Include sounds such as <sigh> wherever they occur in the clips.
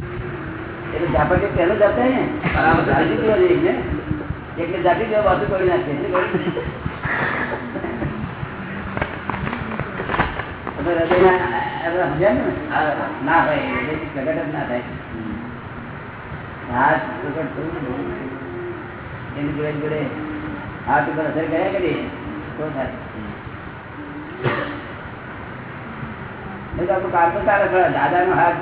એટલે ઝાપટ એ પહેલો જતા ને બરાબર જાતિ જેવા નહીં ને એટલે જાતિ જેવા બાજુ કરી નાખે શું કર્યું? તમે હૃદયના, આપણે સમજ્યા ને? આ ના થાય હૃદયથી પ્રગટ જ ના થાય હાથ પ્રગટ થયું ને બહુ. એની જોડે જોડે હાથ ઉપર અસર કર્યા કરીએ તો થાય નહીં તો આપણું કામ તો ચાલે ખરા. દાદાનો હાથ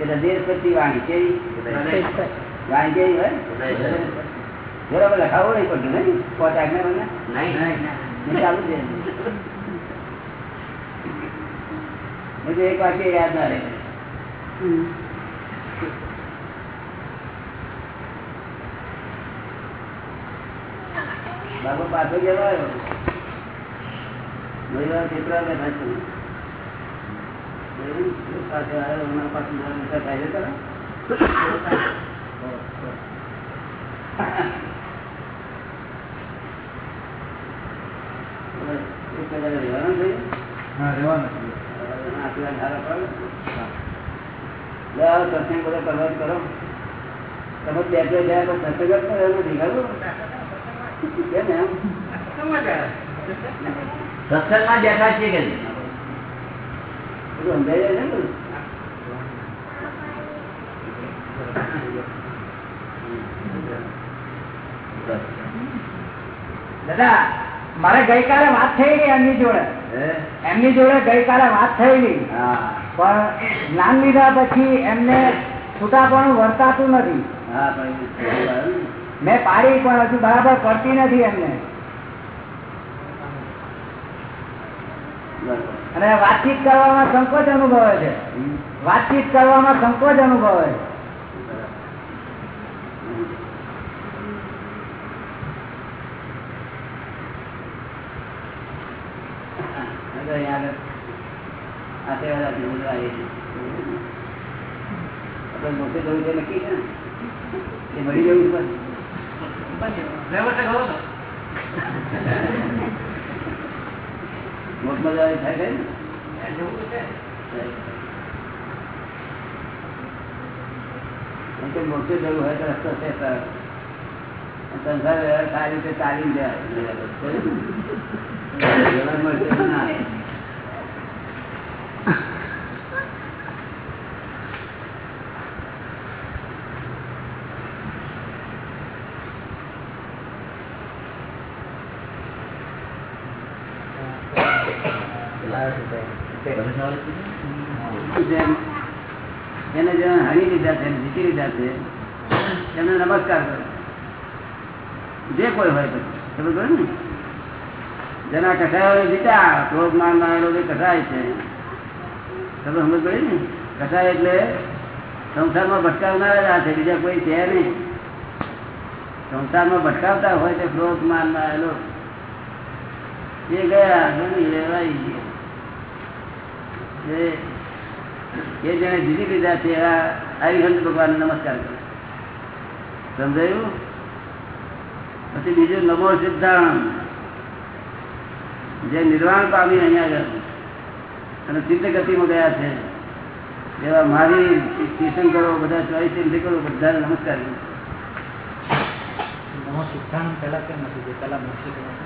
એ હૃદય વાણી કેવી? વાણી કેવી હોય? બરાબર લખાવો નહીં પડતું નહીં. પોત આજ્ઞા મને ચાલુ છે એક વાક્ય યાદ ના રહે. બાબુ પાછો આવ્યો મહિલા ચિત્ર સત્સંગ બધો કરો તમે બે બે ગયા તો સત્સંગ જ કરો એનું દેખાડો કેમ એમ સત્સંગમાં બેઠા છીએ કે બધું સમજાય જાય છે ને બધું? દાદા મારે ગઈકાલે વાત થયેલી એમની જોડે. એમની જોડે ગઈકાલે વાત થયેલી પણ જ્ઞાન લીધા પછી એમને છૂટાપણું વર્તાતું નથી. મેં પાડી પણ હજુ બરાબર પડતી નથી એમને બરાબર. અને વાતચીત કરવામાં સંકોચ અનુભવે છે. વાતચીત કરવામાં સંકોચ અનુભવે છે. મળી જવું છે મોટ મજા આવી થાય છે ને? મોટે જવું હોય તો રસ્તો છે સંસાર સારી રીતે ચાલી જાય. <laughs> મળશે ના આવે. જેમ એને જે હણી લીધા છે જીતી લીધા છે એમને નમસ્કાર કરો. જે કોઈ હોય પછી. ખબર ને? જેના કસાયો જીતા ક્રોધ માન મારેલો જે કસાય છે. તમે સમજ પડી ને? કસાય એટલે સંસારમાં ભટકાવનારા જ આ છે બીજા કોઈ છે નહીં. સંસારમાં ભટકાવતા હોય તે ક્રોધ માન મારેલો. એ ગયા ગયા એ જેને જીતી લીધા છે એવા હરિહંત ભગવાન નમસ્કાર કરો સમજાયું? પછી બીજું નમો સિદ્ધાંત. જે નિર્વાણ પામી અહીંયા અને સિદ્ધ ગતિમાં ગયા છે. એવા મારી તીર્થંકરો બધા ચોઈસ તીર્થંકરો બધાને નમસ્કાર કરું.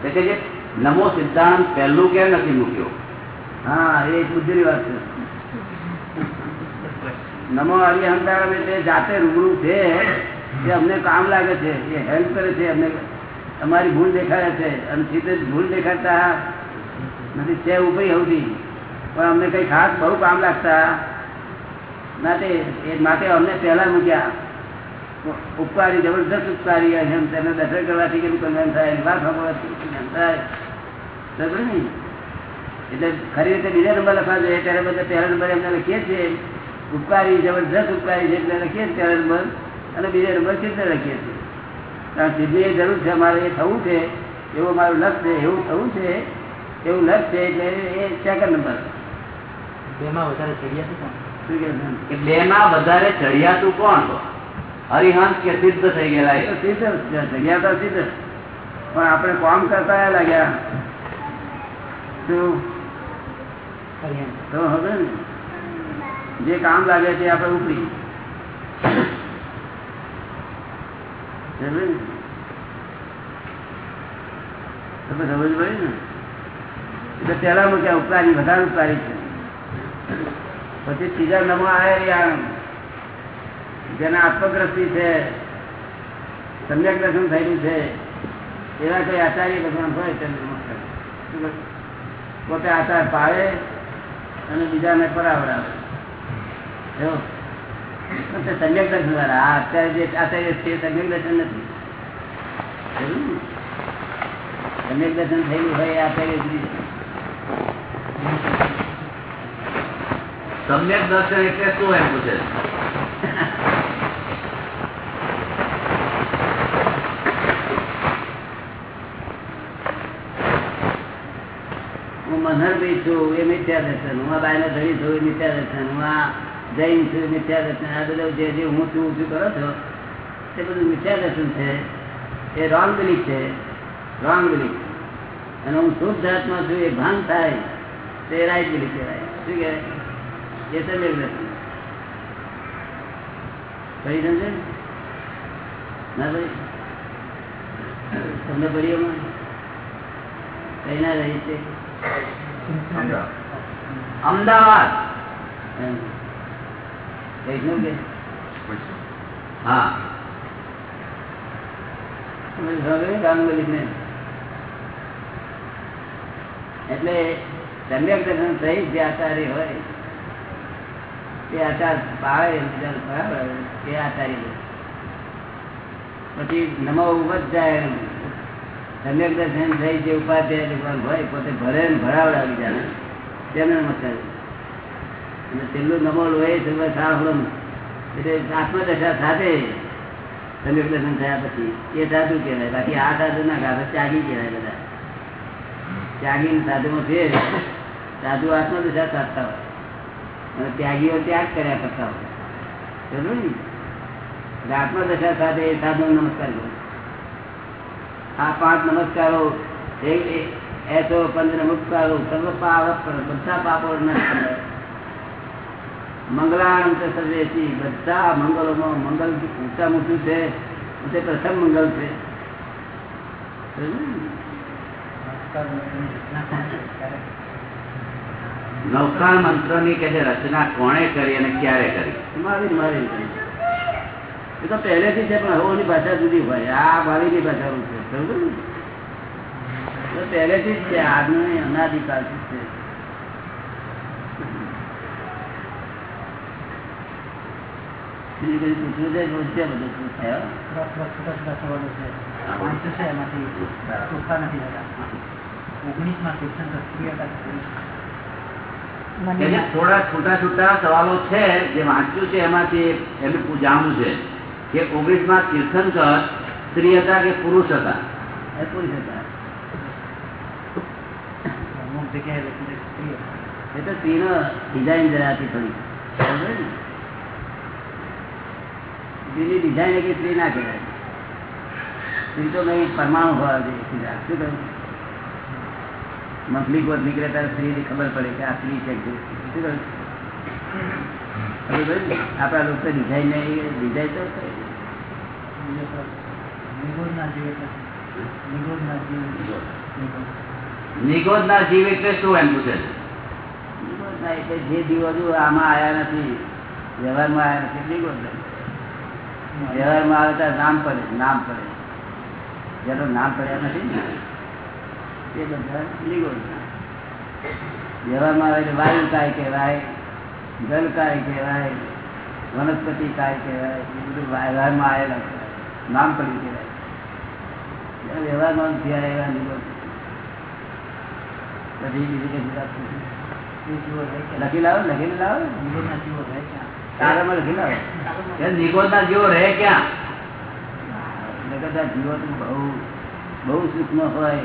એટલે કે જે નમો સિદ્ધાંત પહેલું કેમ નથી મૂક્યો? હા, એ બુદ્ધિની વાત છે. નમો હરિહંતારામ એટલે જાતે રૂબરૂ છે, એ અમને કામ લાગે છે, એ હેલ્પ કરે છે, અમને અમારી ભૂલ દેખાડે છે, અને સીધે ભૂલ દેખાડતા નથી છે ઊભી સૌથી પણ અમને કંઈ ખાસ બહુ કામ લાગતા. માટે એ માટે અમને પહેલા મૂક્યા. ઉપકારી, જબરદસ્ત ઉપકારી એમ તેને દર્શન કરવાથી કેટલું કલ્યાણ થાય વાત સાંભળવાથી કલ્યાણ થાય. ને? એટલે ખરી રીતે બીજા નંબર લખવા જોઈએ ત્યારે બધા પહેલા નંબર એમને લખીએ છીએ. ઉપકારી જબરજસ્ત ઉપકારી છે એટલે લખીએ પહેલા નંબર. અને બીજા નંબર સિદ્ધ લખીએ છીએ? કારણ સિદ્ધિ એ જરૂર છે અમારે એ થવું છે એવું મારું લક્ષ્ય છે એવું થવું છે એવું લક્ષ છે એટલે એ સેકન્ડ નંબર. બેમાં વધારે છે? કે બે માં વધારે ચડિયાતું કોણ? હરિહંસ કે સિદ્ધ થઈ ગયેલા એ તો સિદ્ધ જગ્યા તો સિદ્ધ. પણ આપણે કામ કરતા લાગ્યા. શું? જે કામ લાગે છે આપણે ઉપરી તમે સમજ પડી ને? એટલે પેલા મૂક્યા ઉપકારી, વધારે ઉપકારી છે. પછી ત્રીજા નમો આવ્યા જેના આત્મગ્રસ્તી છે, સમ્યક દર્શન થયેલું છે, એવા કોઈ આચાર્ય ભગવાન હોય તેને નમસ્કાર. પોતે આચાર પાડે અને બીજાને પરાવરાવે. સમ્યક દર્શન દ્વારા આ અત્યારે જે આચાર્ય છે સમ્યક દર્શન નથી? સમ્યક દર્શન થયેલું હોય આચાર્ય સમ્યક દર્શન એટલે શું એમ પૂછે મનહરભાઈ છું, એ મિથ્યા દર્શન હું આ બાયનો ધરી છું, એ મિથ્યા દર્શન હું આ જૈન છું મિથ્યા દર્શન આ બધું જે જે હું છું ઊંચું કરો છો તે બધું મિથ્યા દર્શન છે. એ રોંગ બિલીફ છે. રોંગ બિલીફ અને હું શુદ્ધ આત્મા છું, એ ભાન થાય. તે રાઈટ બિલીફ કહેવાય. શું કહેવાય? એ સમ્યક દર્શન કઈ સમજે? ના ભાઈ તમને પડીઓમાં કઈ ના રહી છે. અમદાવાદ. એમ. હા? એટલે સમ્યક દર્શન સહિત જે આચાર્ય હોય તે આચાર પાળે બરાબર તે આચાર્ય. પછી નમો ઉપજ જાય સમ્યક દર્શન થઈ જે ઉપાધ્યાય ભગવાન હોય પોતે ભરે ને ભરાવડા બીજાને તેને નમસ્કાર અને છેલ્લું નમો હોય, છેલ્લો સાહુરમ એટલે આત્મદશા સાથે સમ્યક દર્શન થયા પછી એ સાધુ કહેવાય. બાકી આ સાધુ ના કહેવાય ત્યાગી કહેવાય બધા. ત્યાગી સાધુમાં ફેર, સાધુ આત્મદશા સાધતા હોય. અને ત્યાગીઓ ત્યાગ કર્યા કરતા હોય. જરૂર ને? આત્મદશા સાથે સાધુ નમસ્કાર કરો. આ પાંચ નમસ્કારો એસો પંચ નમસ્કારો, સર્વ પાપ, બધા પાપો. મંગળાંત સર્વેથી બધા મંગલોમાં મંગલ ઊંચા ઊંચું છે, તે પ્રથમ મંગલ છે નૌકા? મંત્રની કે રચના કોણે કરી અને ક્યારે કરી મારી મારી એ તો પહેલેથી છે, પણ હવોની ભાષા જુદી હોય આ મારીની ભાષા પહેલેથી જ છે આજનો નહીં, છે. થોડા છૂટા છૂટા સવાલો છે જે વાંચ્યું છે એમાંથી એમને પૂછાવું છે કે ઓગણીસમાં તીર્થંકર સ્ત્રી હતા કે પુરુષ હતા એ પૂરી શકાય એ તો સ્ત્રીનો ડિઝાઇન જરાથી થોડી સમજો ને? સ્ત્રીની ડિઝાઇન એક સ્ત્રી ના કહેવાય સ્ત્રી તો નહીં પરમાણુ હોવા જોઈએ સીધા. શું કહ્યું મંથલી કોટ નીકળે ત્યારે સ્ત્રીની ખબર પડે કે આ સ્ત્રી છે કે શું કહ્યું ખબર પડી ને? આપણા લોકો ડિઝાઇન નહીં ડિઝાઇન તો નિગોદ. ના જીવ એટલે શું એમ પૂછે એટલે જે દિવસો આમાં આવ્યા નથી વ્યવહારમાં આવ્યા નથી નિગોદ. વ્યવહારમાં આવે ત્યારે નામ પડે નામ પડે જેનું નામ પડ્યા નથી તે બધા નિગોદ વ્યવહારમાં આવે એટલે વાયુ કાય કહેવાય જલ કાય કહેવાય વનસ્પતિ કાય કહેવાય એ બધું વ્યવહારમાં આવેલા. નામ પડી કહેવાય. વ્યવહારમાં નથી આવ્યા નિગોદ પછી બીજું કઈ વાત નથી. લખી લાવો લખી લાવો. તારામાં લખી લાવો. કે જીવો રહે ક્યાં? જગતના જીવો બહુ બહુ સૂક્ષ્મ હોય.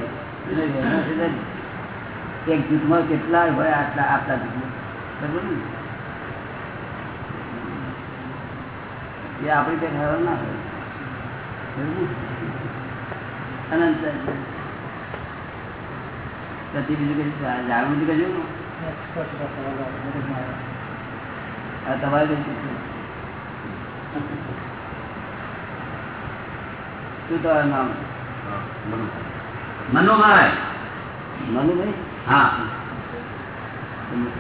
એક જૂથમાં કેટલા હોય આટલા આટલા જૂથમાં? એ આપણી ત્યાં ખબર ના હોય? અનંત પછી બીજું કઈ જાણવું કજું તમારે શું તમારું નામ? મનોભાઈ મનુભાઈ હા.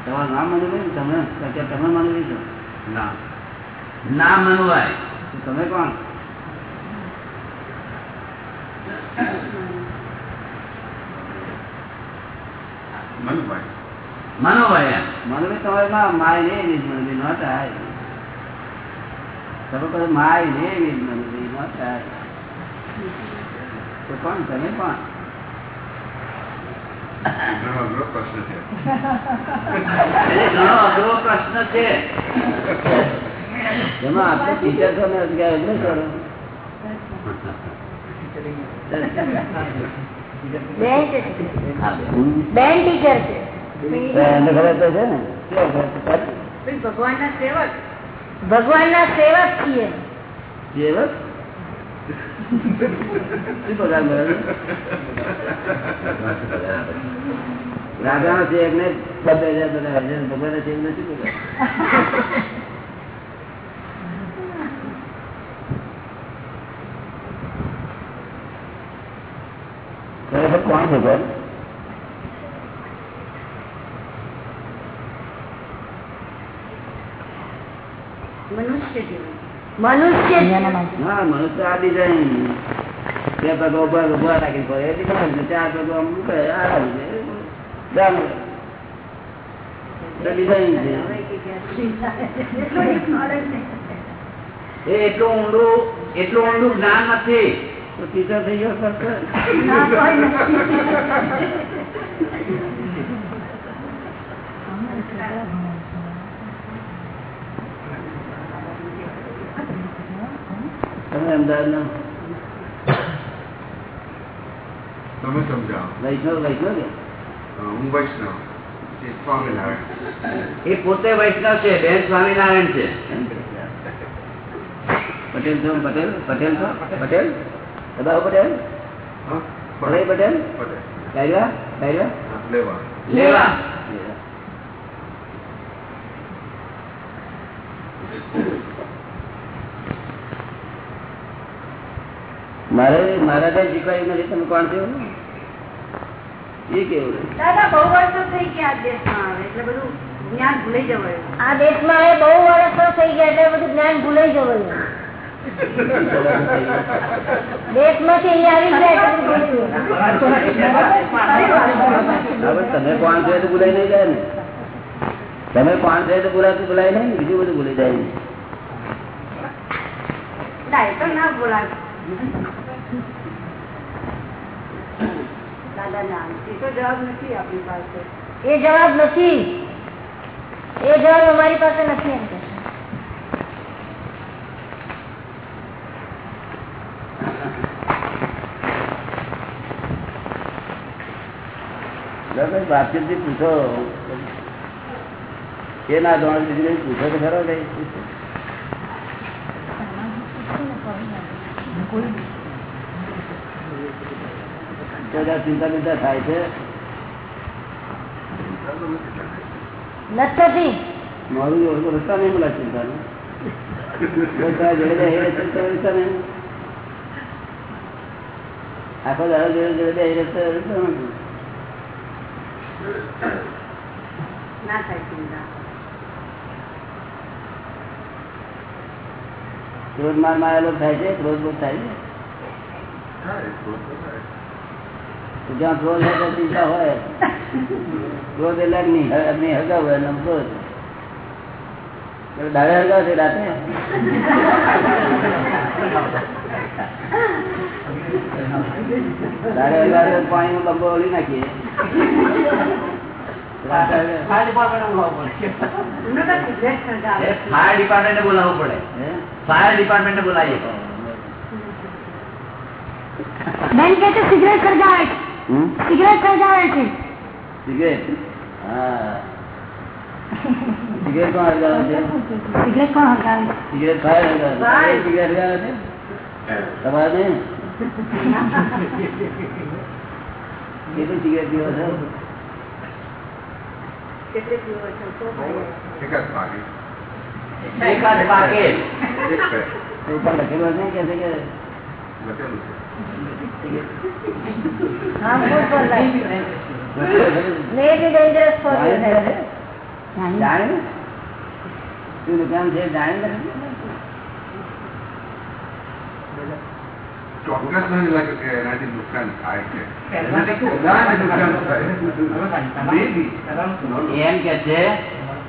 તમારું નામ મનુભાઈ તમે તમે મનુભાઈ છો? ના. ના મનુભાઈ. તમે કોણ? મનોભાઈ એમ. મનુભાઈ માય ને એવી જ મનુભાઈ નોટ તમે કહો માય ને એવી જ મનુભાઈ નોટ તો કોણ? તમે કોણ? એટલે ઘણો અઘરો પ્રશ્ન છે. <laughs> એમાં આપણે ટીચર છો ને કરો. બેન ના ટીચર છે છે ને? સેવક ભગવાનના છીએ સેવક? શું પગાર મળે છે? રાજાનો છે એકને બબે હજાર પગાર છે, ભગવાનના છે એકને શું પગાર? ખરેખર કોણ ભગવાન મનુષ્ય જીવન મનુષ્ય હા મનુષ્ય આ ડિઝાઇન બે પગ ઊભા ઊભા રાખી પડે એ ચાર પગ આમ મૂકે આ આવી જાય જાણો. તો ડિઝાઇન છે. એટલું ઊંડું એટલું ઊંડું જ્ઞાન નથી. તો ટીચર થઈ ગયો સર તમે અમદાવાદ તમે સમજાવો વૈષ્ણવ વૈષ્ણવ હું વૈષ્ણવ. એ સ્વામિનારાયણ. એ પોતે વૈષ્ણવ છે બેન સ્વામિનારાયણ છે. પટેલ છો પટેલ? પટેલ છો? પટેલ? સદાઓ પટેલ? ભલે પટેલ? પટેલ. કાયરા કાયરા લેવા. લેવા. મારે મારા કઈ શીખવાયું નથી? તમે કોણ છો? એ કેવું દાદા બહુ વર્ષો થઈ ગયા આ દેશમાં આવે એટલે બધું જ્ઞાન ભૂલાઈ જવાયું. આ દેશમાં એ બહુ વર્ષો થઈ ગયા એટલે બધું જ્ઞાન ભૂલાઈ જવાયું. દેશમાંથી અહીંયા આવી જાય એટલે બધું ભૂલી ગયું. હવે તમે કોણ છો તો ભૂલાઈ નહીં જાય ને. તમે કોણ છો તો ભૂલાતું ભૂલાય નહીં બીજું બધું ભૂલી જાય ના, તો ના બોલાય દાદા ના એ જવાબ નથી એ જવાબ નથી. એ જવાબ અમારી પાસે નથી એમ બરાબર વાતચીતથી પૂછો. એ ના બીજું પૂછો તો ખરો કઈ ચિંતા બિંતા થાય છે? મારું એવું રસ્તા નહીં મળે ચિંતા આખો દાડો જોડે જોડે એ રસ્તા રસ્તા નથી ના થાય ચિંતા. ક્રોધ માર મારેલો થાય છે? ક્રોધ બોધ થાય છે? જ્યાં ક્રોધ હોય ત્યાં ચિંતા હોય. ક્રોધ એટલે અગ્નિ હગાવ હોય એનો ક્રોધ દાડે હગાવ છે રાતે. દાડે હગાવે તો પાણીનો બંબો ઓળી નાખીએ. ફાયર ડિપાર્ટમેન્ટ બોલાવવું પડે. હે? ફાયર ડિપાર્ટમેન્ટ બોલાવીએ. બેન કે સિગરેટ સળગાવે? સિગરેટ સળગાવે છે સિગરેટ? હા. સિગરેટ કોણ સળગાવે છે? સિગરેટ કોણ સળગાવે છે? સિગરેટ ફાયર સળગાવે છે. સિગરેટ સળગાવે છે? તમારે કેટલી સિગરેટ પીવો છો? કેટલી પીવો છો? તો એક જ ભાગે. એકાદ પાકે. એક જ. તો ઉપર લખેલું છે કે લખેલું છે. ચોક્કસ નથી લાગે કે એનાથી નુકસાન થાય છે. એનાથી બધાને નુકસાન થાય Maybe. એમ કે છે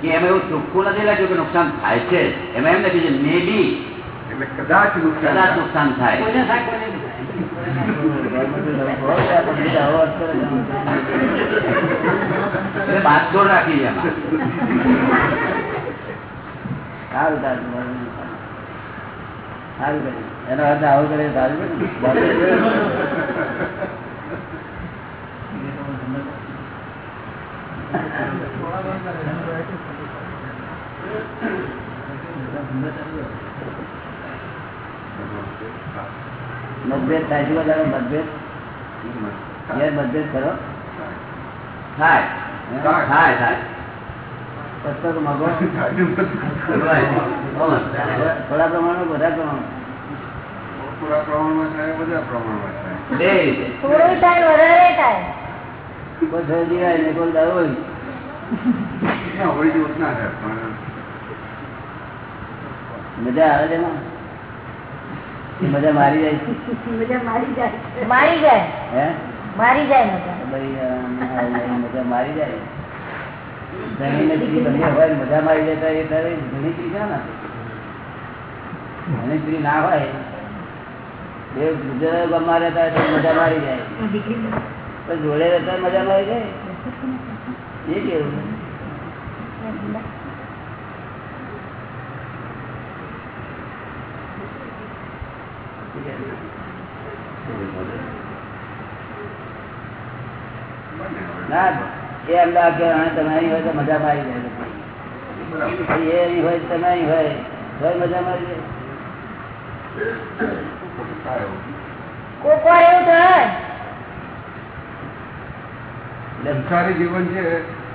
કે એમાં એવું ચોખ્ખું નથી લાગ્યું કે નુકસાન થાય છે. એમાં એમ લખ્યું છે મે એટલે કદાચ નુકસાન કદાચ નુકસાન થાય. સારું સારું સારું. કર્યું. એનો આવો કરે સારું મતભેદ થાય છે બધા મતભેદ. મતભેદ કરો. થાય. થાય. થાય પુસ્તક મગો. <laughs> થોડા પ્રમાણમાં બધા પ્રમાણ થોડા પ્રમાણમાં થાય બધા પ્રમાણમાં થાય. થોડું થાય વધારે થાય. કોઈ જીવાય ને કોઈ હોય. મજા આવે છે એમાં? મજા મારી જાય? મજા મારી જાય. મારી જાય? હે? મારી જાય મજા. ભાઈ આ મજા મારી જાય? ધણીને સ્ત્રી બની હોય મજા મારી જતા એ તારે ધણી સ્ત્રી ક્યાં ના? ધણી સ્ત્રી ના હોય એ ગુજરાત ગામમાં રહેતા તો મજા મારી જાય. પણ જોડે રહેતા મજા મારી જાય. એ કેવું? ના એ અમદાવાદ કે હા, તમે અહીં હોય તો મજા મારી જાય બરાબર. એ અહીં હોય તમે અહીં હોય તોય મજા મારી જાય. થાય એવું. કોક વાર એવું થાય. એટલે સંસારી જીવન છે.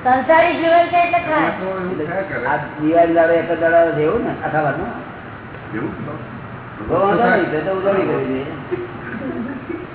સંસારી જીવન છે એટલે થાય. એમાં તો એવું થયા કરે આ દિવાળી દાડો એક જ દાડો જેવું ને આખા વાતમાં? એવું તો. વાંધો નહીં તો તો ઉજવણી કરવી જોઈએ. દરેકને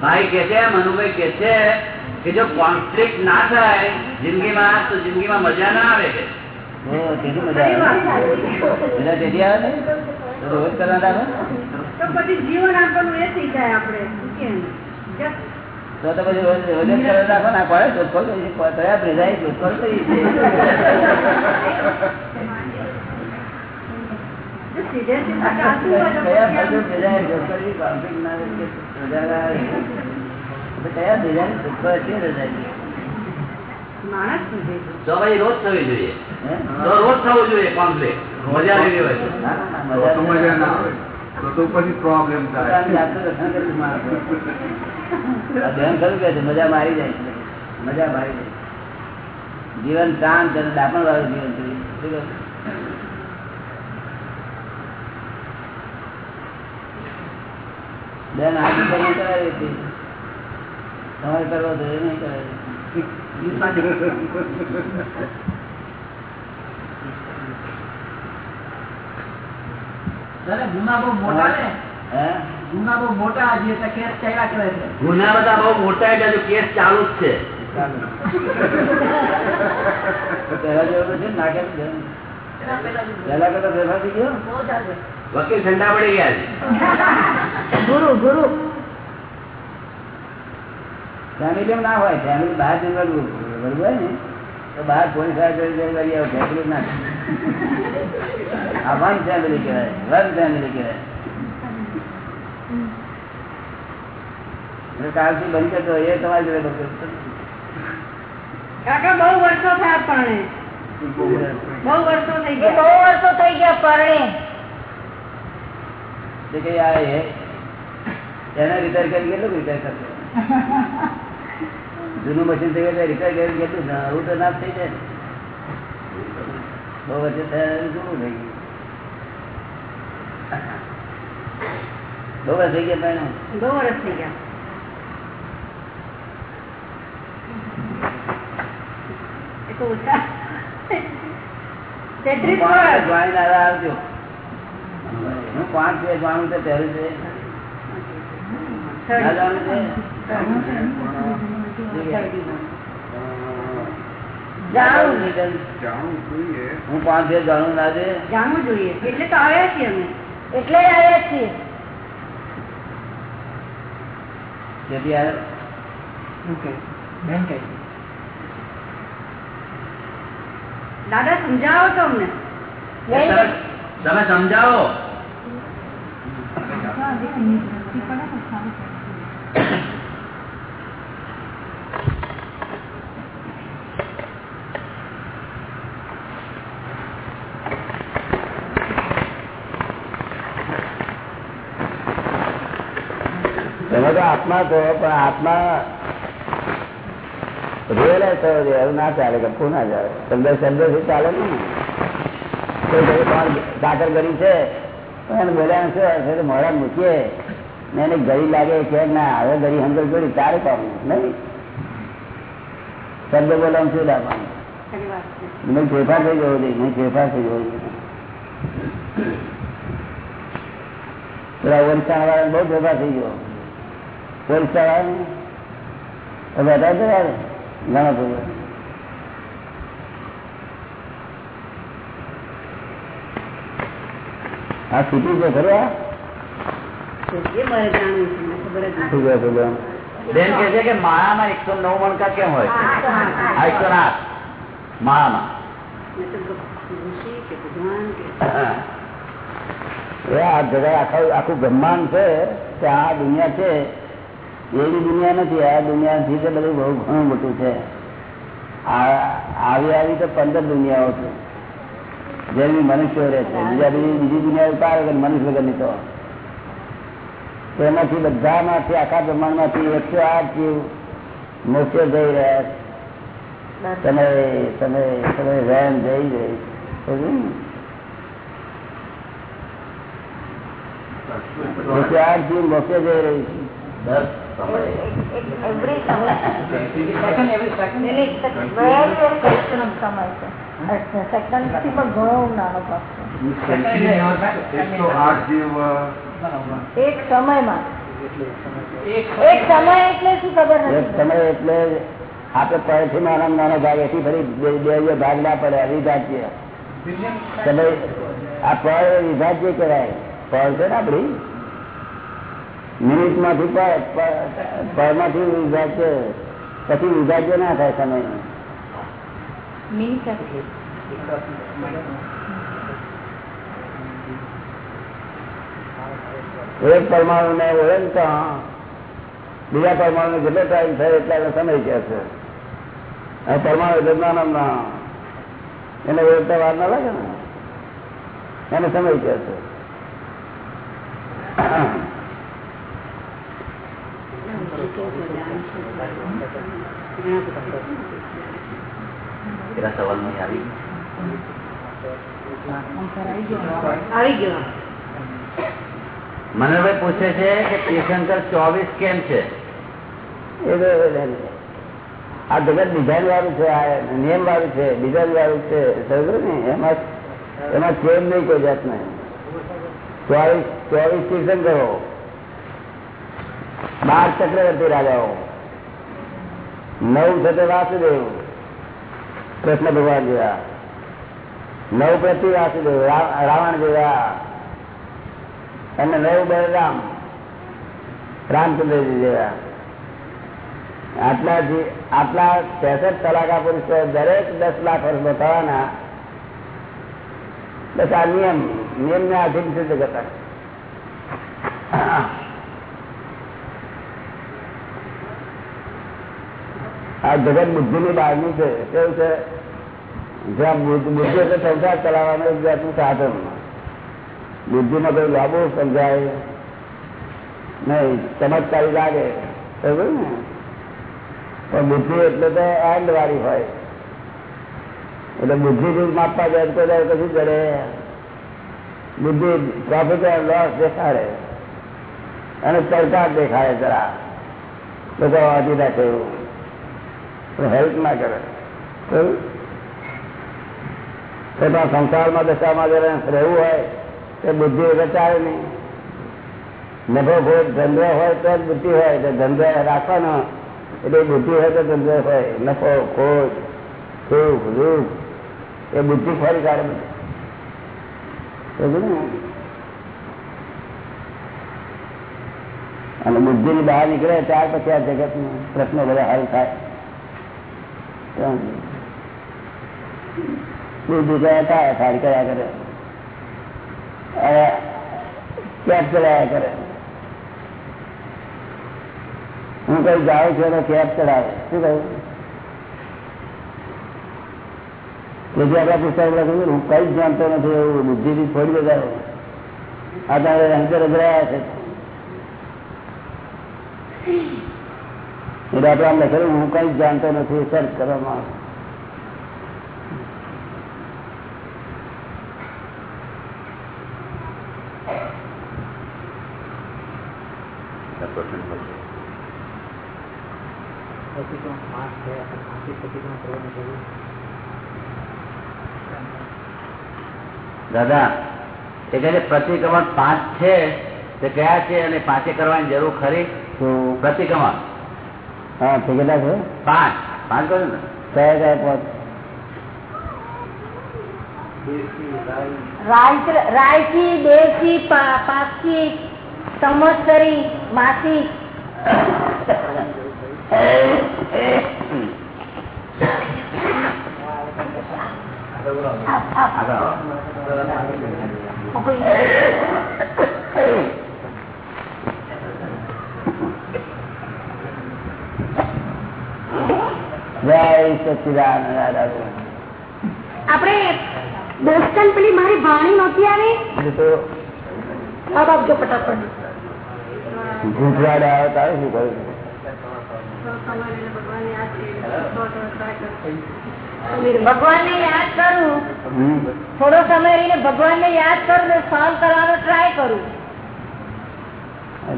ભાઈ કે છે મનુભાઈ કે છે કે જો કોન્ફ્લિક્ટ ના થાય જિંદગીમાં તો જિંદગીમાં મજા ના આવે. કયા પ્રજાએ શોધખોળ કરી છે? કયા પ્રજો પ્રજાએ શોધખોળ કરી? conflict ના રહે કે પ્રજાના રહે? તો કયા પ્રજાની શોધખોળ છે પ્રજાની? તો રોજ થવી જોઈએ રોજ થવું જોઈએ કોન્ફ્લિક્ટ મજા લેવી હોય તો. ના, ના, ના, તો તો મજા મજા ના આવે તો તો પછી પ્રોબ્લેમ થાય પોતાની જાતનું રક્ષણ કરી માણસો. આ ધ્યાન ખરું કે મજા મારી જાય. મજા મારી જાય જીવન શાંત અને દાપણ વાળું જીવન શું બેન આજે કરી કરાવી હતી તમારે કરવો જોઈએ નહીં કરાવી ગુના બહુ મોટા ને ગુના બહુ મોટા હજી એટલે કેસ ચાલ્યા કરે છે. ગુના બધા બહુ મોટા એટલે કેસ ચાલુ જ છે. વકીલ ઠંડા પડી ગયા છે. ગુરુ ગુરુ. ફેમિલી ના હોય ફેમિલી બહાર જંગલ વળવું હોય ને તો બહાર પોલીસ કરી આવો ફેમિલી ના આ વન ફેમિલી કહેવાય વન ફેમિલી કહેવાય. કાલથી બંધ કરતો એ તમારી જોડે બંધ કાકા બહુ વર્ષો થયા પરણે. બહુ વર્ષો થઈ ગયા. બહુ વર્ષો થઈ ગયા પરણે. એને રિપેર કરી કેટલું રિપેર કરશે <laughs> જૂનું મશીન થઈ ગયું રિપેર કરી કેટલું આવું તો ના થઈ જાય બહુ વચ્ચે થયા જૂનું થઈ ગયું. બહુ વર્ષ થઈ ગયા પણ બહુ વર્ષ થઈ ગયા. પાંચ વર્ષ. હું બે જાણું તો પહેલું છે. જાણવું જોઈએ એટલે તો આવ્યા છીએ એટલે આવ્યા છીએ દાદા સમજાવો તો અમને તમે સમજાવો તમે તો આત્મા છો પણ આત્મા રિયલાઇઝ થયો છે એવું ના ચાલે ગપુ ના ચાલે. શબ્દથી ચાલે ને કોઈ ઘરે દાખલ કરી છે તો એને બોલ્યા શું મોડા મૂકીએ. ને એને ગરી લાગે કે ના, હવે ગરી હંગલ જોડી તારે કામ નહીં. શબ્દ બોલવાનું શું લાવવાનું મેં ફેરફાર થઈ જવો જોઈએ મેં ફેરફાર થઈ જોઈએ પેલા ઓરિસ્સા વાળા બહુ ફેરફાર થઈ ગયો. ઓરિસ્સા વાળા બધા જવા ઘણા ફેરફાર આ સ્થિતિ છે ખરું આ એ મારે જાણવું છે મને ખબર જ નથી શું કહે છે બેન? બેન કે છે કે માળામાં એકસો નવ મણકા કેમ હોય આ એકસો ને આઠ માળામાં મેં તો ઋષિ કે ભગવાન કે એ આ જગત આખા આખું બ્રહ્માંડ છે કે આ દુનિયા છે એવી દુનિયા નથી. આ દુનિયાથી તો બધું બહુ ઘણું મોટું છે. આવી આવી તો પંદર દુનિયાઓ છે. જેની મનુષ્યો રહે છે. બીજા બીજી દુનિયા પાર વગર મનુષ્ય વગરની તો. તેમાંથી બધામાંથી આખા બ્રહ્માંડમાંથી એકસો આઠ જીવ મોક્ષે જઈ રહ્યા. તમે તમે તમે રહેન જઈ રહી એકસો આઠ જીવ મોક્ષે જઈ રહી છે. એક સમયમાં એક સમય શું ખબર એક સમય એટલે આપડે પડથી નાના નાનો ભાગ એથી ફરી બે ભાગ ના પડે અવિભાજ્ય આ પળ વિભાજ્ય કહેવાય પળ છે ને આપડી મિનિટમાંથી પળમાંથી વિભાજ્ય પછી વિભાજ્ય ના થાય સમય. એક પરમાણુ ને ઓળખતા બીજા પરમાણુ ને જેટલો ટાઈમ થાય એટલા સમય કે છે. પરમાણુ એટલે ના એને ઓળખતા વાર ના લાગે ને. એને સમય કે છે. પેલા સવાલ નહીં આવી આવી ગયો મનોભાઈ પૂછે છે કે તીર્થંકર ચોવીસ કેમ છે એ તો આ જગત ડિઝાઇન વાળું છે આ નિયમ વાળું છે ડિઝાઇન વાળું છે સમજો ને એમાં એમાં ચેન નહીં કોઈ જાત નહીં ચોવીસ ચોવીસ તીર્થંકરો બાર ચક્રવર્તી રાજાઓ નવ થતે વાસુદેવ. કૃષ્ણ ભગવાન જેવા. નવ પ્રતિ વાસુદેવ રાવણ જેવા. અને નવ બળરામ, રામચંદ્રજી જેવા. આટલા જે, આટલા ત્રેસઠ કલાકા પુરુષો દરેક દસ લાખ વર્ષ બતાવાના બસ આ નિયમ નિયમ ને આધીન છે જગત આ જગત બુદ્ધિ ની બહારનું છે. કેવું છે? જ્યાં બુદ્ધિ એટલે સંસાર ચલાવવાનો એક જાતનું સાધન. બુદ્ધિ માં કોઈ લાભો સમજાય નહીં. ચમત્કારી લાગે. બરોબર ને? પણ બુદ્ધિ એટલે તો એન્ડ વાળી હોય. એટલે બુદ્ધિ થી માપવા જાય, તો જાય કશું કરે? બુદ્ધિ પ્રોફિટ એન્ડ લોસ દેખાડે. અને સરકાર દેખાડે જરા. લોકો વાંચી નાખે એવું. હેલ્પ ના કરે બરોબર? તો તો સંસારમાં, દશામાં જયારે રહેવું હોય, તો બુદ્ધિ રચાય નહીં નફો ભોગ ધંધો હોય તો જ બુદ્ધિ હોય, તો ધંધો રાખવાનો એટલે બુદ્ધિ હોય તો ધંધો હોય નફો ખોજ સુખ દુઃખ, એ બુદ્ધિ ફરી કાઢે બધું. ને? અને બુદ્ધિ ની બહાર નીકળે, ત્યાર પછી આ જગત પ્રશ્નો બધા હલ થાય હું કઈ જાઉં છું એનો કેપ ચડાવે શું કહ્યું? તેથી આપણા પુસ્તક લખ્યું હું કઈ જ જાણતો નથી એવું બુદ્ધિથી છોડી દેતા આ તારે અંદર રહ્યા છે. એટલે આપણે આમ લખેલું હું કઈ જાણતો નથી સર્ચ કરવામાં. દાદા એ કહે પ્રતિક્રમણ પાંચ છે તે કયા છે અને પાંચે કરવાની જરૂર ખરી? પ્રતિક્રમણ. હા તે કેટલા છે? પાંચ. પાંચ કરો ને? કયા કયા પાંચ? રાયથી દેશી પાક્ષી સંવત્સરી માસી. આગળ જય સચિદાન આપણે પેલી મારી ભાણી નહોતી આવી? તો જવાબ આપજો ફટાફટ. ઘૂંટવાડ આવે શું કરું ભગવાન ને યાદ કરું. થોડો સમય રહીને ભગવાન ને યાદ કરું ને સોલ્વ કરવાનો ટ્રાય કરું.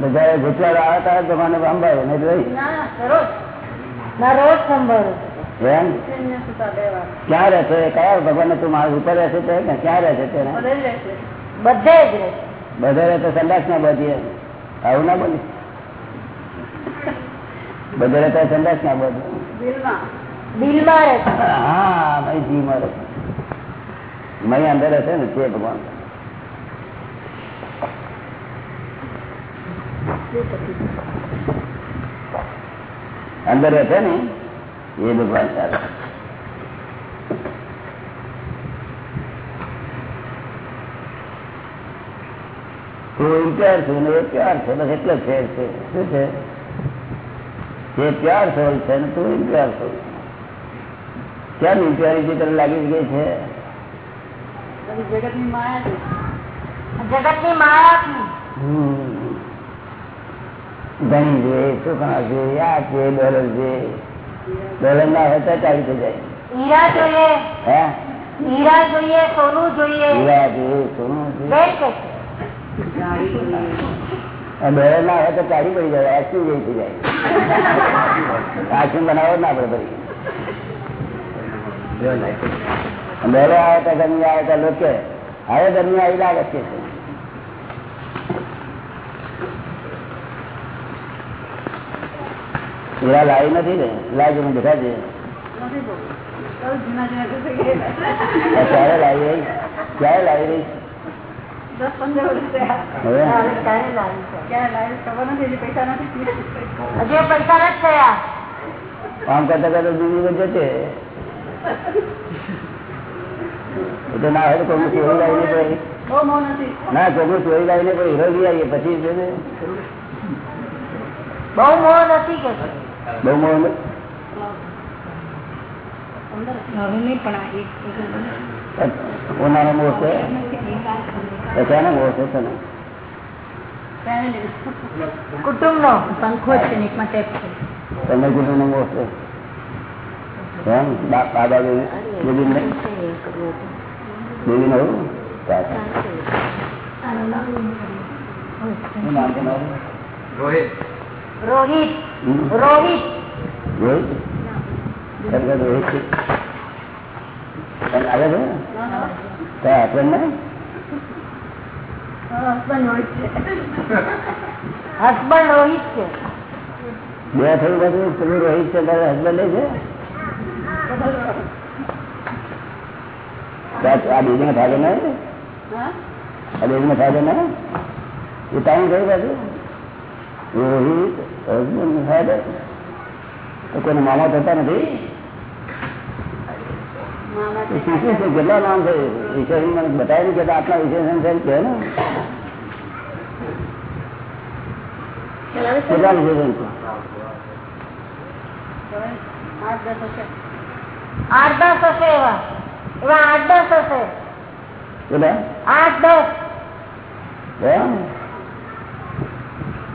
બધા જયારે આવતા ભગવાનને સાંભળે નહીં રહી ના ક્યાં રહેશો છે. કયા ભગવાન તું મારા ઉપર રહેશે તે ને ક્યાં રહેશે તેને? બધે જ રહે બધે રહે સંદાસ ના બધી આવું ના બોલી બધે રહે તો સંદાસ ના બધી દિલમાં. રહે છે. હા મય જી મળે મય અંદર હશે ને તે ભગવાન. અંદર રહેશે ને એ ભગવાન સારું. તું ઇમ્પ્યોર છું ને એ પ્યોર છે બસ એટલો ફેર છે શું છે? એ પ્યોર સોલ છે ને તું ઇમ્પ્યોર સોલ કેમ ઇમ્પ્યોરિટી તને લાગી ગઈ છે? જગતની માયા. ધણી છે સુખણા છે આ છે ડોલર છે. ડોલર ના હોય તો ચાલી થઈ જાય. હીરા જોઈએ. હે? હીરા જોઈએ સોનું જોઈએ. હીરા જોઈએ સોનું જોઈએ. ડોલર ના હોય તો ચાલી પડી જાય આઈસ્ક્રીમ જેવી થઈ જાય. આઈસ્ક્રીમ બનાવો ના પડે ભાઈ ડોલર આવે તો ગરમી આવે તો લોકો હવે ગરમી આવી લાગે છે. હીરા લાવી નથી ને લાવજો મને દેખાડજે આ ક્યારે લાવી રહી? ક્યારે લાવી રહી? હવે? હવે ક્યારે લાવી છે? હજી પૈસા નથી થયા. કામ કરતા કરતા બીજી વખત જશે. એટલે ના હોય તો કોઈ ચોરી લાવીને કોઈ બહુ મૌન નથી. ના કોઈ ચોરી લાવીને કોઈ હીરો લઈ આવીએ પછી છે ને બહુ મોહ નથી કે છે. બહુ મોહ ઓનાનો મોહ છે? બધાનો મોહ છે તને? કુટુંબ નો પંખો છે ને તમે કુટુંબનો મોહ છે? બા બાબુ બેબી ને નો રોહિત. રોહિત? રોહિત. બે થયું બધું પેલું રોહિત છે. તારે હસબન્ડ છે આ બીજને ફાયદો ના આ બીજને ફાયદો ના એ ટાઈમ કઈ બાજુ રોહિત તો કોઈને મામા થતા નથી? કેટલા નામ છે? વિશેષણ મને બતાવ્યું કે આટલા વિશેષણ છે કે ને? કેટલા વિશેષણ છે? આઠ દસ હશે. એવા. એવા આઠ દસ હશે. આઠ દસ.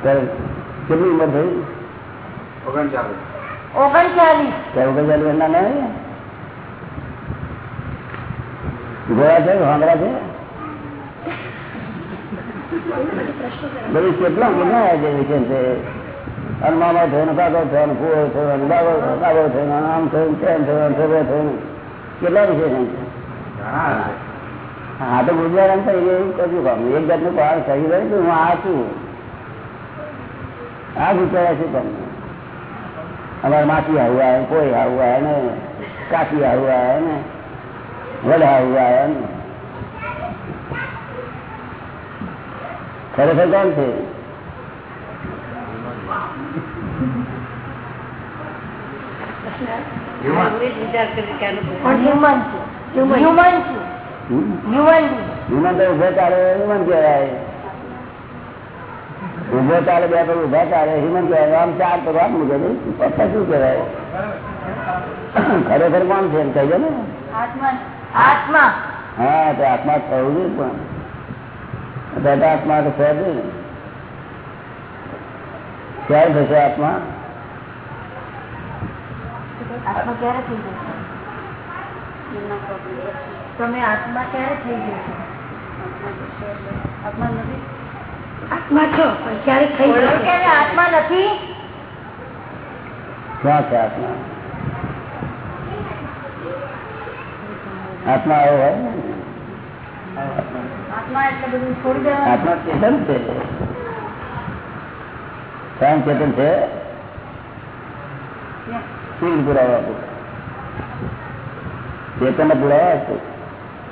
કેટલી ઉંમર થઈ? ઓગણચાલીસ. ના છે ભાંગડા છે? બધી કેટલા કેટલા છે વિશે છે? અને મામા થયો ને કાકો થયો ફૂવો થયો થયો ને આમ થયું તેમ થયું કેટલા વિશે છે? હા તો ગુજરાત તો એવું કામ? એક જાતનું પાર સહી રહ્યું હું આ છું. આ વિચાર્યા છે તમને અમારે માટી આવું આવે કોઈ આવું આવે ને કાકી આવું આવે ને વડા આવું આવે ને. ખરેખર કોણ છે? હ્યુમન તો ઉભે ચાલે હ્યુમન કહેવાય. ઊભો ચાલે બે પગ ઊભા ચાલે હિમન કહેવાય આમ ચાર પગ આમ મૂકે છે. પપ્પા શું કહેવાય? ખરેખર કોણ છે એમ કહેજો ને? આત્મા. આત્મા. હા તો આત્મા થવું જોઈએ પણ. દાદા આત્મા તો છે જ ને. ક્યારે થશે આત્મા? આત્મા ક્યારે થઈ જશે? એમના problem. તમે આત્મા ક્યારે થઈ જશે? આત્મા નથી. આત્મા છો પણ ક્યારે થઈ જશે? ક્યારે આત્મા નથી? ક્યાં છે આત્મા? આત્મા આવ્યો હોય ને? આત્મા એટલે બધું છોડી દેવાનું. આત્મા ચેતન છે? કાયમ ચેતન છે? શું પુરાવા આપો? ચેતન પુરાવા આપો?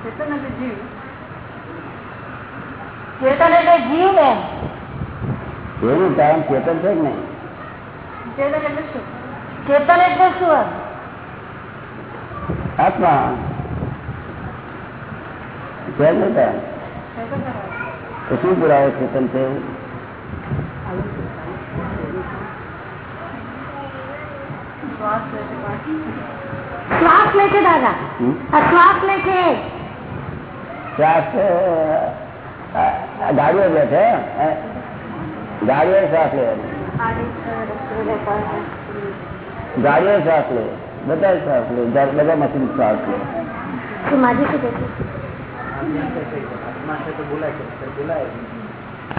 ચેતન નથી જીવ. ચેતન એટલે જીવ ને એવું કાયમ ચેતન છે કે નહીં ચેતન એટલે શું ચેતન એટલે શું એમ? આત્મા છે જ નહીં કાયમ ચેતન કરાવે. તો શું પુરાવો ચેતન છે એવું શ્વાસ લે છે પાછી. શ્વાસ લે છે દાદા હમ? આ શ્વાસ લે છે શ્વાસ અ, આ આ ગાડીઓ લે છે? ગાડીઓ શ્વાસ લે. ગાડીઓ શ્વાસ લે. બધા શ્વાસ લે. જા- બધા મશીન શ્વાસ લે.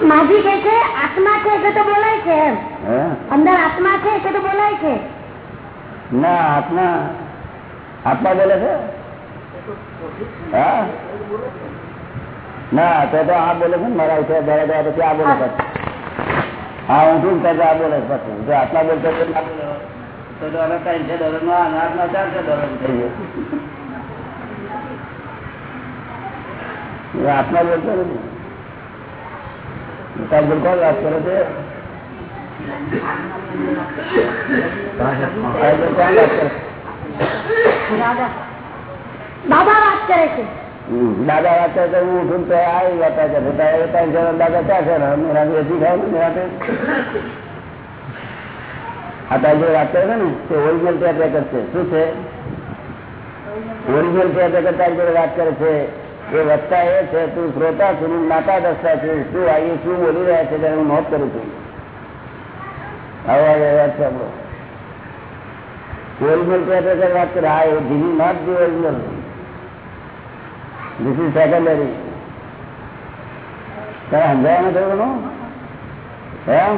માજી કે છે? આત્મા છે એટલે તો બોલાય છે અંદર આત્મા છે એટલે તો બોલાય છે. ના આત્મા આત્મા બોલે છે? હા? ના તો તો આ બોલે છે ને મારા ઉઠે દરે દરા પછી આ બોલે પછી. હા હું શું કરતા આ બોલે પછી. જો આટલા બોલતો તો તો ડોલર ત્રણ ડોલરમાં અને ચારસો ડોલર થઈ ગયો. એ બોલતો નથી તાર બોલ કોણ વાત કરે છે? દાદા વાત કરે છે. દાદા કરે તો હું ઉઠું તો આવી વાતા છે દાદા ક્યાં છે ને વેચી ખાય ને મેરા આ તાર જે કરે છે ને, તે ઓરિજિનલ ટેપ રેકર્ડ છે શું છે? ઓરિજિનલ ટેપ રેકર્ડ તારી જોડે વાત કરે છે. એ વત્તા એ છે, તું શ્રોતા છું, હું નાતા દસતા છું. શું આવી શું બોલી રહ્યા છે તેને હું નોટ કરું છું? વાત છે આપણો. ઓરિજિનલ ટેપ રેકર્ડ વાત કરે. હા, એ ધીમી નોટ જે ઓરિજિનલ ધીસ ઇઝ સેકન્ડરી તારે સમજાવવાનું થયું ઘણું એમ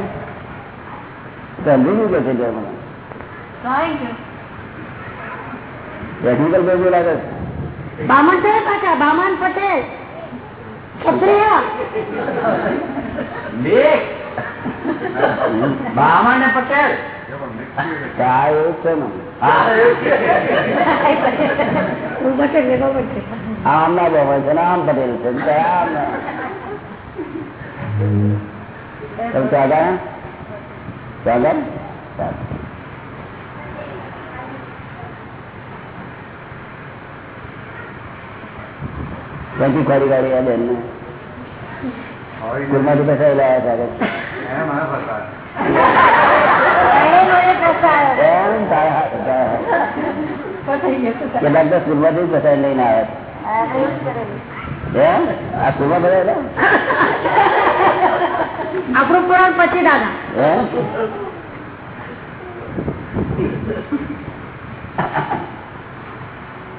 સમજી ગયું કે છે મને? ટેકનિકલ બેઝ લાગે છે? બામણ છે પાછા બામન પટેલ. ક્ષત્રિય. બામણ ને પટેલ. આ એવું છે ને. <laughs> હું. પટેલ છે. આ આમના હોય છે ને આમ. પટેલ છે આમ ક્યાંથી ખોરી ગાડી આ બેન ને હતા હાથ. ફસાઈ ગયો તો. કેટલાક તો સ્કૂલમાંથી જ બેસાડી લઈને આવ્યા આપણું પુરાણ પછી દાદા.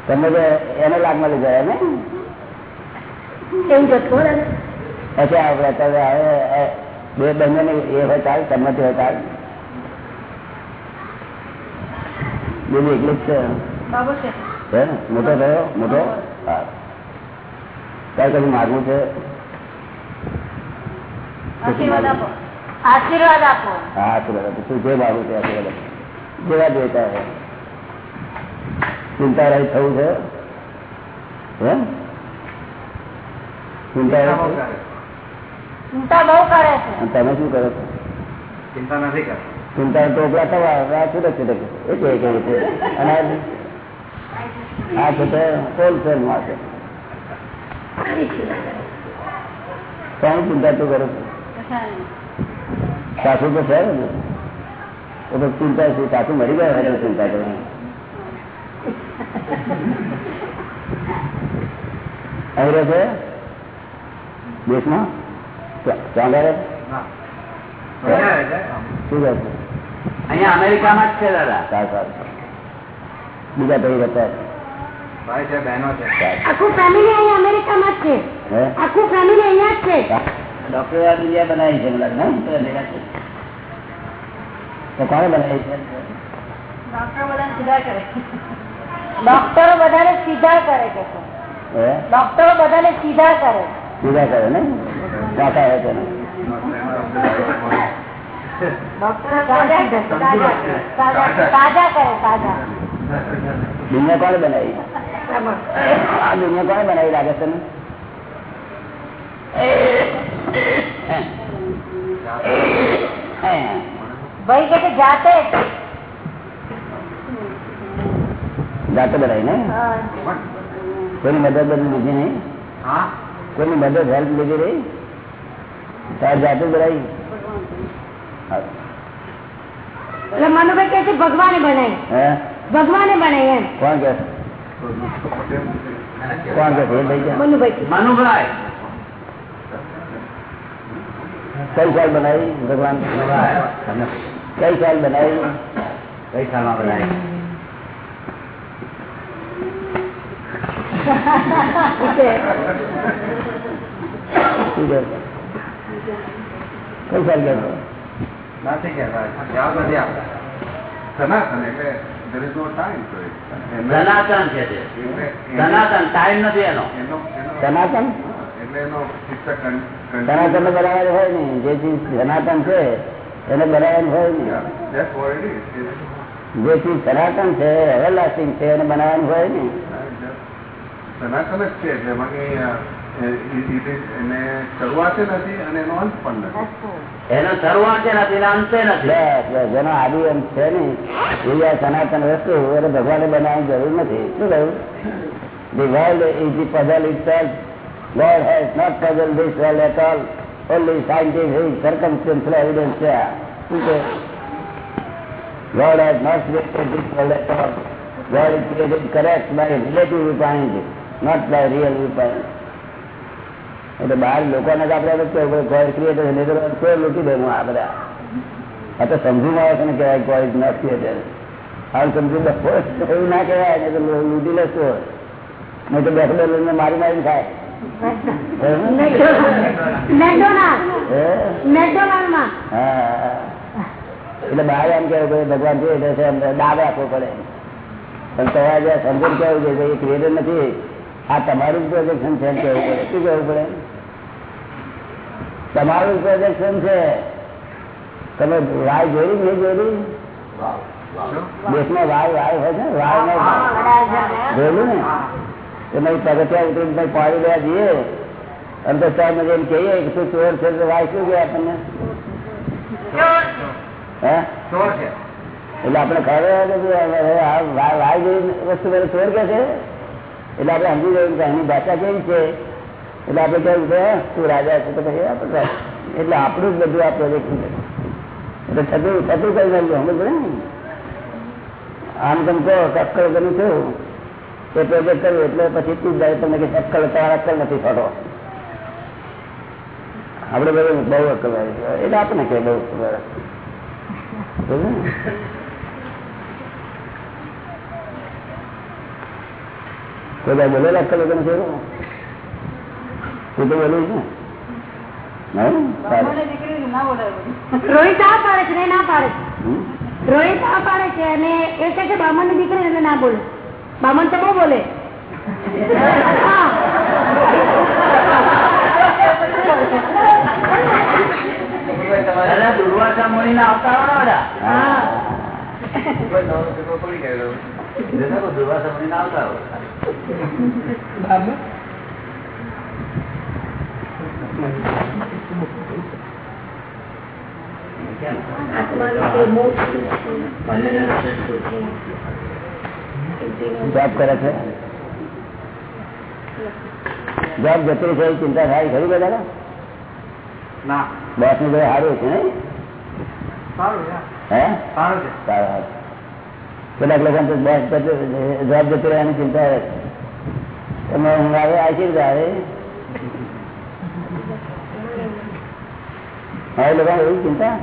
તમે તો એને લાગમાં લીધા ને એવું જતું પછી આપડે તમે હવે બે બંને એ હોય ચાલ તમે હોય ચાલ. બીજું એકલું જ છે. મોટો થયો? મોટો? તારે માગવું છે? આશીર્વાદ આપો. હા આશીર્વાદ આપો. તું જે માગું છે આશીર્વાદ આપો. જેવા જોઈતા હોય. ચિંતા રહી થવું છે? હે? ચિંતા ચિંતા બહુ કરે છે. તમે શું કરો છો? ચિંતા નથી કરતા. ચિંતા ટોપલા થવા આ છૂટક છૂટક એ કે કે છે. અને આ છે તે હોલસેલમાં છે કોણ ચિંતા તું કરો છો સાસુ તો છે ને તો તો ચિંતા શું સાસુ મરી ગયા હોય તો ચિંતા કરો અહીં રહે છે દેશમાં ક્યાં રહે શું કહે છે અહીંયા અમેરિકામાં જ છે દાદા સારું સારું બીજા ભાઈ હતા ભાઈ છે બહેનો છે. આખું ફેમિલી અહીંયા અમેરિકામાં જ છે. હે? આખું ફેમિલી અહીંયા જ છે. ડોક્ટર આ દુનિયા બનાવી છે મને લાગે, ને? ભેગા છે. તો કોણે બનાવી છે? ડોક્ટરો બધાને સીધા કરે. કે છે. હે? ડોક્ટરો બધાને સીધા કરે. સીધા કરે ને? વાંકા હોય તેને ડોક્ટરો તાજા કરે, તાજા કરે, તાજા- તાજા કરે તાજા દુનિયા કોણે બનાવી? આ દુનિયા કોણે બનાવી લાગે છે ને હે. ભાઈ કે છે જાતે જ. જાતે બનાવી ને કોઈની મદદ બદલ લીધી નહીં હા કોઈની મદદ હેલ્પ લીધી રહી તાર જાતે જ બનાવી હા. એટલે મનુભાઈ કે છે ભગવાને બનાવી હે ભગવાને બનાવી એમ કોણ કે કઈ સાલ બનાવી? ભગવાન? કઈ સાલ બનાવી? કઈ સાલમાં બનાવી? કઈ સાલ આપતા. સનાતન એટલે there is no time to it. એમને- સનાતન છે તે. એને- સનાતન ટાઈમ નથી એનો. એનો એનો- સનાતન એટલે એનો શિક્ષક કન- કન- સનાતન ને બનાવવાનું હોય ને જે ચીજ સનાતન છે એને બનાવેલું હોય ને Yeah, that's what it is. It's- જે ચીજ સનાતન છે એવરલાસ્ટિંગ છે એને બનાવવાનું હોય ને સનાતન જ છે એટલે શરૂઆતે નથી અને એનો અંત પણ નથી એનો શરૂઆત નથી અંતે નથી જેનો આદિ અંત છે ને એ આ સનાતન વસ્તુ એને ભગવાને બનાવવાની જરૂર નથી શું કહ્યું The world is the puzzle itself. God has not puzzle this world at all only scientific circumstantial evidence છે શું છે God has not created this world at all. God is created correct by relative viewpoint, not by real viewpoint. એટલે બહાર લોકોને જ આપણે God creator છે. નહીં દે હું આ બધા? આ તો સમજુ માણસ ને કહેવાય ગોડ નોટ ક્રિએટર આવું સમજુ એવું ના કહેવાય ને તો લૂટી લેશો નહીં તો બેઠો લઈને મારી મારી ખાય. એટલે બહાર એમ કેવું ભગવાન છે. એટલે છે દાબ પડે. પણ તમારે સમજણ કેવું છે એ ક્રિએટર નથી આ તમારું પ્રોજેક્શન છે કેવું પડે. શું કેવું પડે? તમારું પ્રોજેક્શન છે. તમે વાય જોઈ નહીં જોઈ દેશમાં વાય વાય હોય છે વાય ને જોયું ને? તો મેં પગથિયા ઉતરીને પાડી લેવા જઈએ. અને તો ચાર મજા એમ કહીએ કે તું ચોર છે તો વાય શું ગયા આપણને? હે? એટલે આપણે ખબર વાય જેવી વસ્તુ ચોર કે છે? એટલે આપણે સમજી જોયું કે એની ભાષા કેવી છે? એટલે આપણે કહ્યું કે તું રાજા છે તો પછી આપણે એટલે આપણું જ બધું આ પ્રોજેક્ટ એટલે થતું થતું કઈ નાખ્યું સમજ ને? આમ તમે કહો કક્કલ કર્યું છું એ પ્રોજેક્ટ કર્યું એટલે પછી તું જાય, તમને કે કક્કલ તમારા અક્કલ નથી ખોટો આપણે બધું બહુ અક્કલ એટલે આપણે કે બહુ ખબર ભાઈ બોલેલા અક્કલ નથી આવ્યો? તું બોલે છે. રોહિત આ પાડે છે ને ના પાડે. છે રોહિત આ પાડે છે અને એ કહે છે બામણની દીકરી એને ના બોલે. બામણ તો બહુ બોલે. હા. દાદા દુર્વાસા મુનિ ના અવતારો ના હા. બધા દુર્વાસા મુનિ ના અવતારો જોબ કરે છે? જોબ જતી છે ચિંતા થાય? ખરી બધા ના. બોસનું સારું છે નહીં? હે. સારું સારું. કેટલાક લોકો બોસ જોબ જતી રહ્યા એની ચિંતા રહે તમે હું આવે આવી. એવી ચિંતા?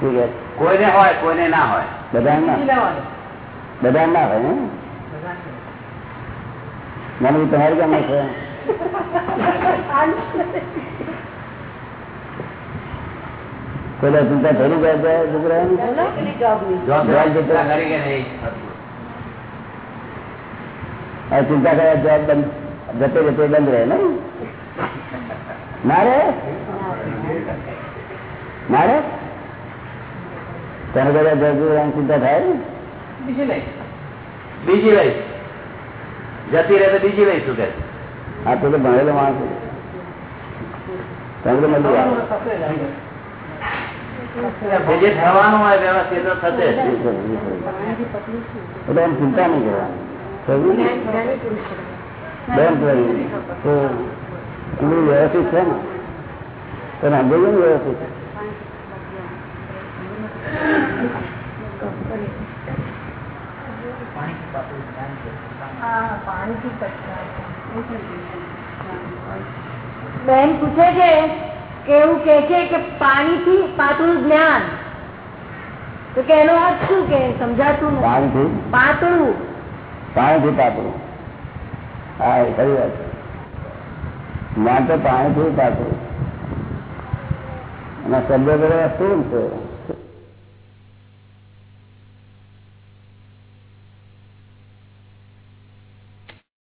છે. કોઈને હોય કોઈને ના હોય. બધા ના? બધા ના હોય. મને તમારી કેમ છે પેલા ચિંતા આ ચિંતા કર્યા જવાબ બંધ જતે જતે બંધ રહે ને મારે મારે? તને બધા જવાબ ચિંતા થાય બીજી લઈ બીજી લઈ જતી રહે તો બીજી લઈ શું કે આ તો ભણેલો માણસ છે. તને તો જે થવાનું હોય વ્યવસ્થિત તો થશે જ. એટલે એમ ચિંતા નહીં કરવાની. વ્યવસ્થિત છે ને? તને સમજાયું ને વ્યવસ્થિત? બેન પૂછે છે કે એવું કે છે કે પાણીથી પાતળું જ્ઞાન. તો કે એનો અર્થ શું કે? સમજાતું પાણીથી? પાતળું. પાણીથી પાતળું. હા એ ખરી વાત. જ્ઞાન તો પાણીથી પાતળું. અને શબ્દ કરે શું છે.